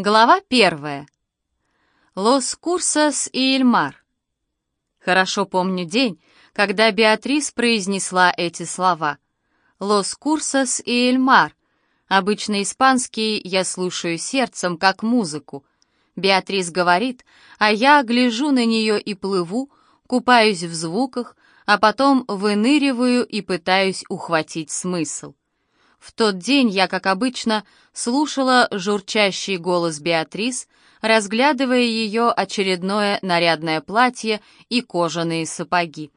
Глава первая. Лос Курсас и Эльмар. Хорошо помню день, когда Беатрис произнесла эти слова. Лос Курсас и Эльмар. Обычно испанский я слушаю сердцем, как музыку. Беатрис говорит, а я гляжу на нее и плыву, купаюсь в звуках, а потом выныриваю и пытаюсь ухватить смысл. В тот день я, как обычно, слушала журчащий голос Беатрис, разглядывая ее очередное нарядное платье и кожаные сапоги.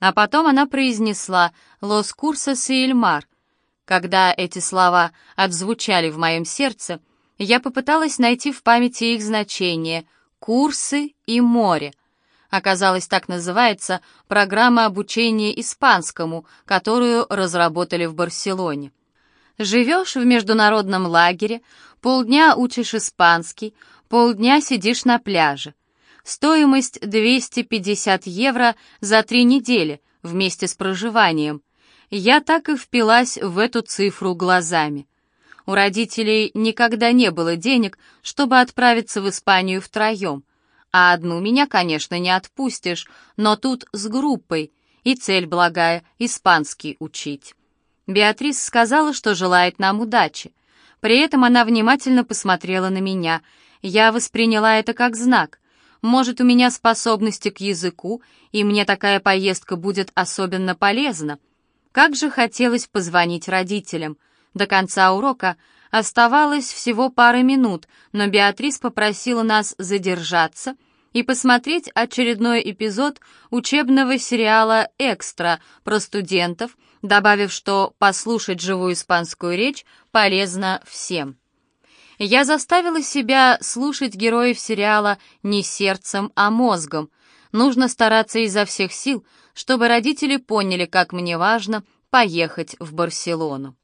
А потом она произнесла «Лос Курсос и Эльмар». Когда эти слова отзвучали в моем сердце, я попыталась найти в памяти их значение «курсы» и «море». Оказалось, так называется программа обучения испанскому, которую разработали в Барселоне. Живешь в международном лагере, полдня учишь испанский, полдня сидишь на пляже. Стоимость 250 евро за три недели вместе с проживанием. Я так и впилась в эту цифру глазами. У родителей никогда не было денег, чтобы отправиться в Испанию втроем. А одну меня, конечно, не отпустишь, но тут с группой, и цель благая — испанский учить. Беатрис сказала, что желает нам удачи. При этом она внимательно посмотрела на меня. Я восприняла это как знак. Может, у меня способности к языку, и мне такая поездка будет особенно полезна. Как же хотелось позвонить родителям. До конца урока оставалось всего пара минут, но Беатрис попросила нас задержаться и посмотреть очередной эпизод учебного сериала «Экстра» про студентов, добавив, что послушать живую испанскую речь полезно всем. Я заставила себя слушать героев сериала не сердцем, а мозгом. Нужно стараться изо всех сил, чтобы родители поняли, как мне важно поехать в Барселону.